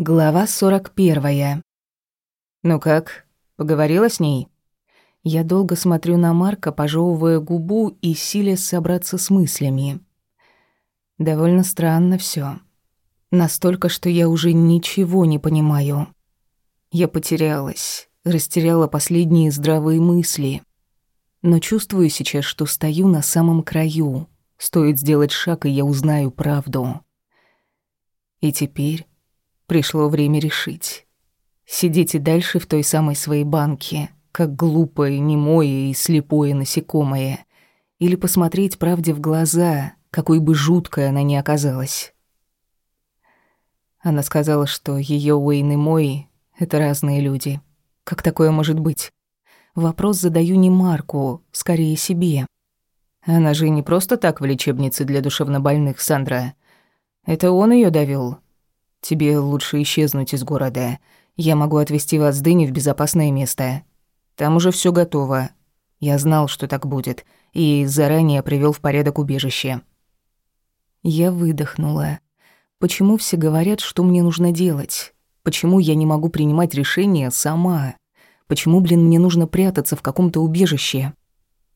Глава 41. «Ну как, поговорила с ней?» Я долго смотрю на Марка, пожевывая губу и силясь собраться с мыслями. Довольно странно все. Настолько, что я уже ничего не понимаю. Я потерялась, растеряла последние здравые мысли. Но чувствую сейчас, что стою на самом краю. Стоит сделать шаг, и я узнаю правду. И теперь Пришло время решить. Сидеть и дальше в той самой своей банке, как глупое, немое и слепое насекомое, или посмотреть правде в глаза, какой бы жуткой она ни оказалась. Она сказала, что ее Уэйн и мой — это разные люди. Как такое может быть? Вопрос задаю не Марку, скорее себе. Она же не просто так в лечебнице для душевнобольных, Сандра. Это он ее довел. Тебе лучше исчезнуть из города. Я могу отвезти вас с Дыни в безопасное место. Там уже все готово. Я знал, что так будет, и заранее привел в порядок убежище». Я выдохнула. Почему все говорят, что мне нужно делать? Почему я не могу принимать решения сама? Почему, блин, мне нужно прятаться в каком-то убежище?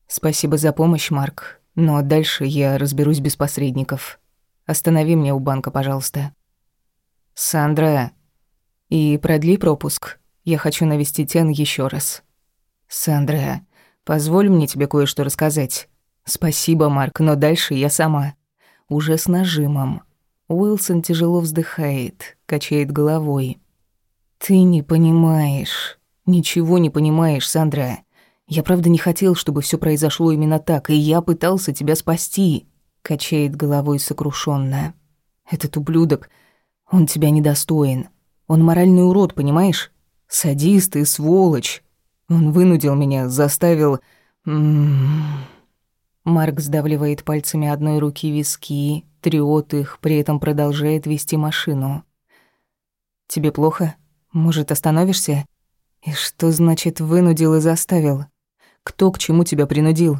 Спасибо за помощь, Марк. Но дальше я разберусь без посредников. Останови меня у банка, пожалуйста. «Сандра, и продли пропуск. Я хочу навестить Эн еще раз». «Сандра, позволь мне тебе кое-что рассказать». «Спасибо, Марк, но дальше я сама». Уже с нажимом. Уилсон тяжело вздыхает, качает головой. «Ты не понимаешь. Ничего не понимаешь, Сандра. Я правда не хотел, чтобы все произошло именно так, и я пытался тебя спасти», — качает головой сокрушенно. «Этот ублюдок он тебя недостоин. Он моральный урод, понимаешь? Садист и сволочь. Он вынудил меня, заставил... М-м-м. Марк сдавливает пальцами одной руки виски, трёт их, при этом продолжает вести машину. «Тебе плохо? Может, остановишься?» «И что значит «вынудил» и «заставил»? Кто к чему тебя принудил?»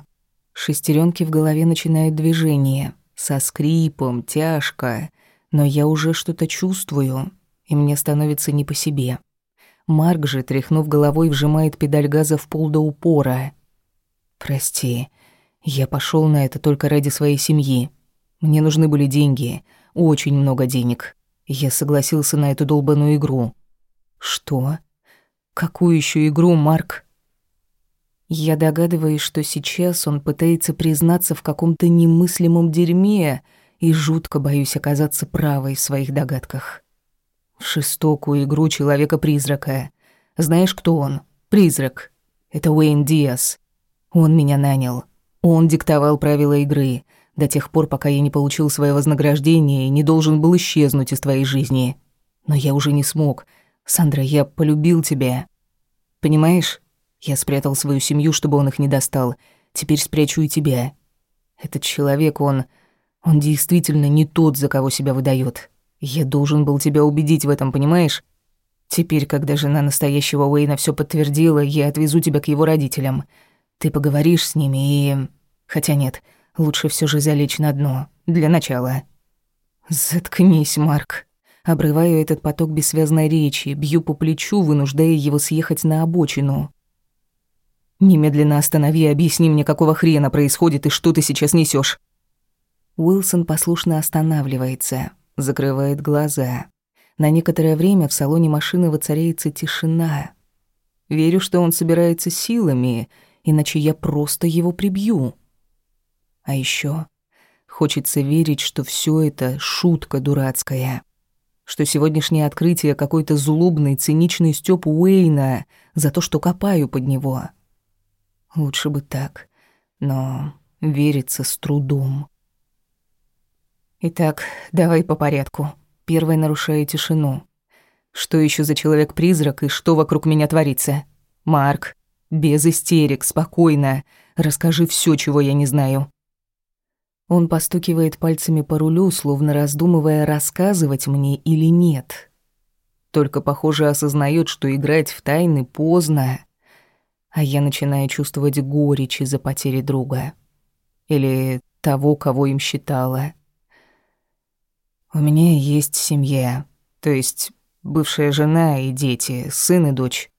Шестеренки в голове начинают движение. Со скрипом, тяжко но я уже что-то чувствую, и мне становится не по себе. Марк же, тряхнув головой, вжимает педаль газа в пол до упора. «Прости, я пошел на это только ради своей семьи. Мне нужны были деньги, очень много денег. Я согласился на эту долбаную игру». «Что? Какую еще игру, Марк?» Я догадываюсь, что сейчас он пытается признаться в каком-то немыслимом дерьме, и жутко боюсь оказаться правой в своих догадках. Шестокую игру Человека-призрака. Знаешь, кто он? Призрак. Это Уэйн Диас. Он меня нанял. Он диктовал правила игры до тех пор, пока я не получил свое вознаграждение и не должен был исчезнуть из твоей жизни. Но я уже не смог. Сандра, я полюбил тебя. Понимаешь? Я спрятал свою семью, чтобы он их не достал. Теперь спрячу и тебя. Этот человек, он... Он действительно не тот, за кого себя выдает. Я должен был тебя убедить в этом, понимаешь? Теперь, когда жена настоящего Уэйна все подтвердила, я отвезу тебя к его родителям. Ты поговоришь с ними и... Хотя нет, лучше все же залечь на дно. Для начала. Заткнись, Марк. Обрываю этот поток бессвязной речи, бью по плечу, вынуждая его съехать на обочину. Немедленно останови и объясни мне, какого хрена происходит и что ты сейчас несешь. Уилсон послушно останавливается, закрывает глаза. На некоторое время в салоне машины воцаряется тишина. Верю, что он собирается силами, иначе я просто его прибью. А еще хочется верить, что все это шутка дурацкая. Что сегодняшнее открытие какой-то злобный, циничный стёб Уэйна за то, что копаю под него. Лучше бы так, но верится с трудом. Итак, давай по порядку. Первой нарушаю тишину. Что еще за человек-призрак и что вокруг меня творится? Марк, без истерик, спокойно. Расскажи все, чего я не знаю. Он постукивает пальцами по рулю, словно раздумывая, рассказывать мне или нет. Только, похоже, осознает, что играть в тайны поздно. А я начинаю чувствовать горечь из-за потери друга. Или того, кого им считала. У меня есть семья. То есть бывшая жена и дети, сын и дочь.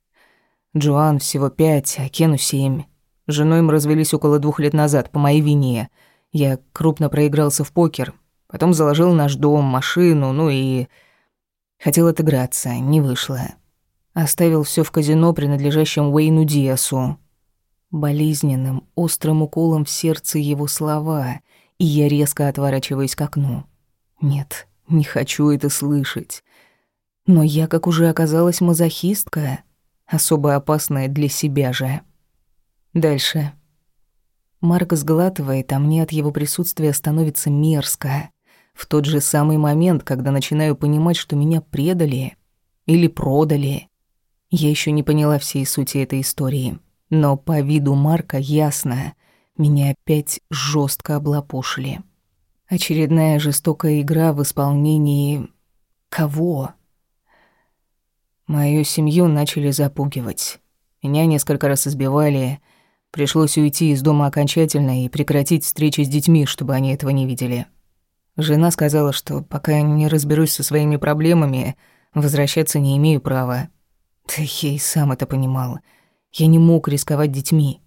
Джоан всего пять, а Кену семь. Женой мы развелись около двух лет назад, по моей вине. Я крупно проигрался в покер, потом заложил наш дом, машину, ну и... Хотел отыграться, не вышло. Оставил все в казино, принадлежащем Уэйну Диасу. Болезненным, острым уколом в сердце его слова, и я резко отворачиваюсь к окну. Нет, не хочу это слышать. Но я, как уже оказалась, мазохистка, особо опасная для себя же. Дальше. Марк сглатывает, а мне от его присутствия становится мерзко. В тот же самый момент, когда начинаю понимать, что меня предали или продали. Я еще не поняла всей сути этой истории, но по виду Марка ясно, меня опять жестко облапошили. Очередная жестокая игра в исполнении... кого? Мою семью начали запугивать. Меня несколько раз избивали. Пришлось уйти из дома окончательно и прекратить встречи с детьми, чтобы они этого не видели. Жена сказала, что пока я не разберусь со своими проблемами, возвращаться не имею права. Да я и сам это понимал. Я не мог рисковать детьми.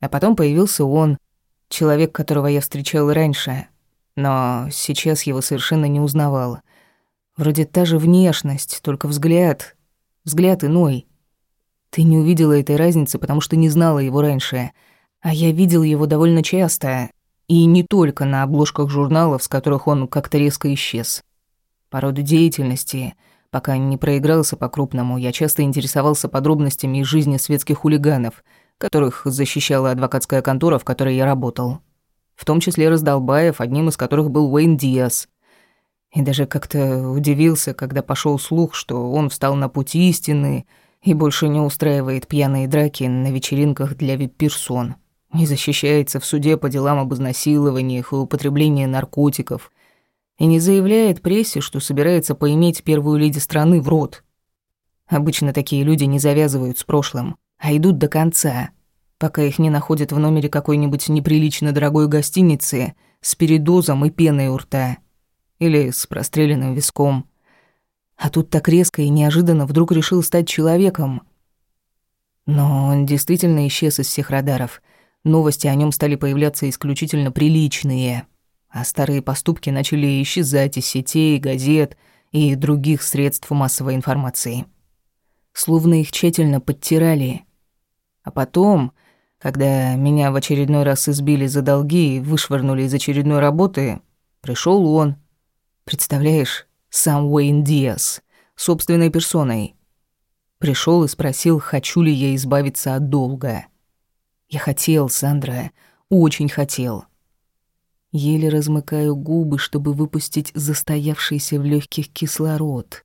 А потом появился он, человек, которого я встречал раньше, но сейчас его совершенно не узнавал. Вроде та же внешность, только взгляд, взгляд иной. Ты не увидела этой разницы, потому что не знала его раньше, а я видел его довольно часто, и не только на обложках журналов, с которых он как-то резко исчез. По роду деятельности — Пока не проигрался по-крупному, я часто интересовался подробностями из жизни светских хулиганов, которых защищала адвокатская контора, в которой я работал. В том числе раздолбаев, одним из которых был Уэйн Диас. И даже как-то удивился, когда пошел слух, что он встал на путь истины и больше не устраивает пьяные драки на вечеринках для вип-персон. Не защищается в суде по делам об изнасилованиях и употреблении наркотиков – и не заявляет прессе, что собирается поиметь первую леди страны в рот. Обычно такие люди не завязывают с прошлым, а идут до конца, пока их не находят в номере какой-нибудь неприлично дорогой гостиницы с передозом и пеной у рта. Или с простреленным виском. А тут так резко и неожиданно вдруг решил стать человеком. Но он действительно исчез из всех радаров. Новости о нем стали появляться исключительно приличные – а старые поступки начали исчезать из сетей, газет и других средств массовой информации. Словно их тщательно подтирали. А потом, когда меня в очередной раз избили за долги и вышвырнули из очередной работы, пришел он. Представляешь, сам Уэйн Диас, собственной персоной. Пришел и спросил, хочу ли я избавиться от долга. Я хотел, Сандра, очень хотел. Еле размыкаю губы, чтобы выпустить застоявшийся в легких кислород.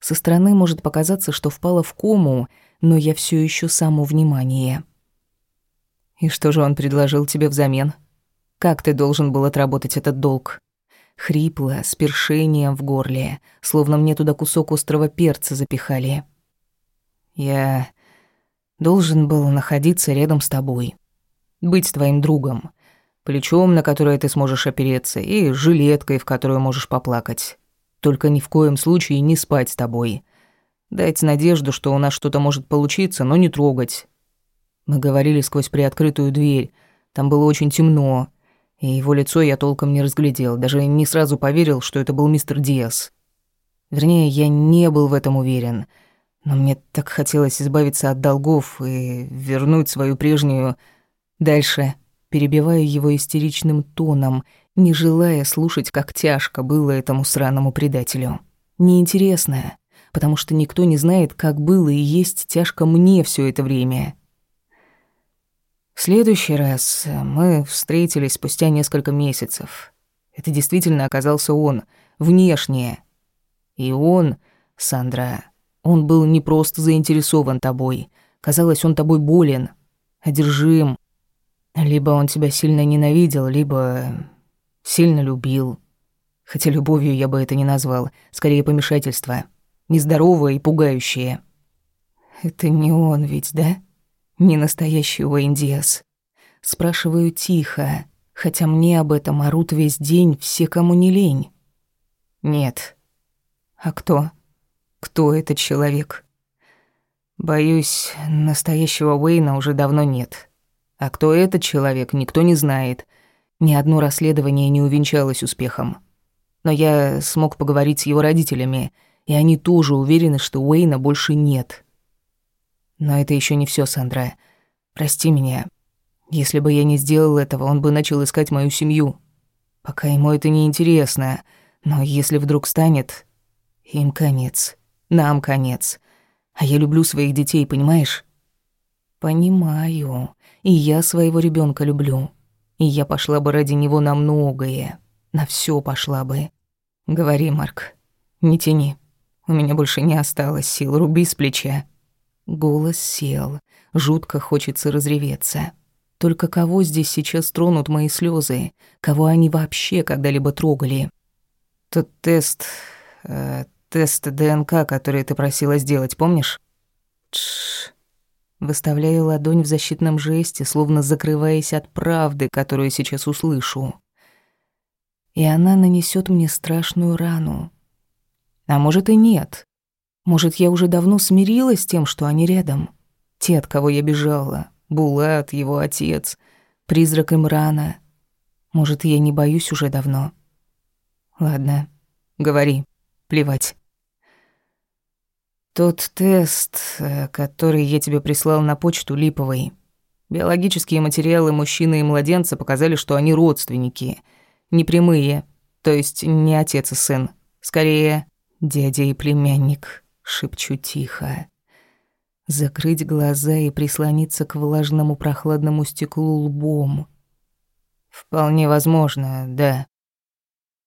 Со стороны может показаться, что впала в кому, но я все еще само внимание. И что же он предложил тебе взамен? Как ты должен был отработать этот долг? Хрипло, с першением в горле, словно мне туда кусок острого перца запихали. Я должен был находиться рядом с тобой, быть твоим другом, плечом, на которое ты сможешь опереться, и жилеткой, в которую можешь поплакать. Только ни в коем случае не спать с тобой. Дать надежду, что у нас что-то может получиться, но не трогать. Мы говорили сквозь приоткрытую дверь. Там было очень темно, и его лицо я толком не разглядел, даже не сразу поверил, что это был мистер Диас. Вернее, я не был в этом уверен, но мне так хотелось избавиться от долгов и вернуть свою прежнюю... Дальше перебивая его истеричным тоном, не желая слушать, как тяжко было этому сраному предателю. Неинтересно, потому что никто не знает, как было и есть тяжко мне все это время. В следующий раз мы встретились спустя несколько месяцев. Это действительно оказался он, внешне. И он, Сандра, он был не просто заинтересован тобой. Казалось, он тобой болен, одержим, либо он тебя сильно ненавидел, либо сильно любил. Хотя любовью я бы это не назвал, скорее помешательство. Нездоровое и пугающее. Это не он ведь, да? Не настоящий Уэйн Диас. Спрашиваю тихо, хотя мне об этом орут весь день все, кому не лень. Нет. А кто? Кто этот человек? Боюсь, настоящего Уэйна уже давно нет. А кто этот человек, никто не знает. Ни одно расследование не увенчалось успехом. Но я смог поговорить с его родителями, и они тоже уверены, что Уэйна больше нет. Но это еще не все, Сандра. Прости меня. Если бы я не сделал этого, он бы начал искать мою семью. Пока ему это не интересно, но если вдруг станет, им конец. Нам конец. А я люблю своих детей, понимаешь? Понимаю. И я своего ребенка люблю. И я пошла бы ради него на многое. На все пошла бы. Говори, Марк. Не тяни. У меня больше не осталось сил. Руби с плеча. Голос сел. Жутко хочется разреветься. Только кого здесь сейчас тронут мои слезы? Кого они вообще когда-либо трогали? Тот тест... Э, тест ДНК, который ты просила сделать, помнишь? Тш. Выставляю ладонь в защитном жесте, словно закрываясь от правды, которую сейчас услышу. И она нанесет мне страшную рану. А может и нет. Может, я уже давно смирилась с тем, что они рядом. Те, от кого я бежала. Булат, его отец, призрак Имрана. Может, я не боюсь уже давно. Ладно, говори, плевать. Тот тест, э, который я тебе прислал на почту, липовый. Биологические материалы мужчины и младенца показали, что они родственники. Непрямые, то есть не отец и сын. Скорее, дядя и племянник, шепчу тихо закрыть глаза и прислониться к влажному прохладному стеклу лбом. Вполне возможно, да.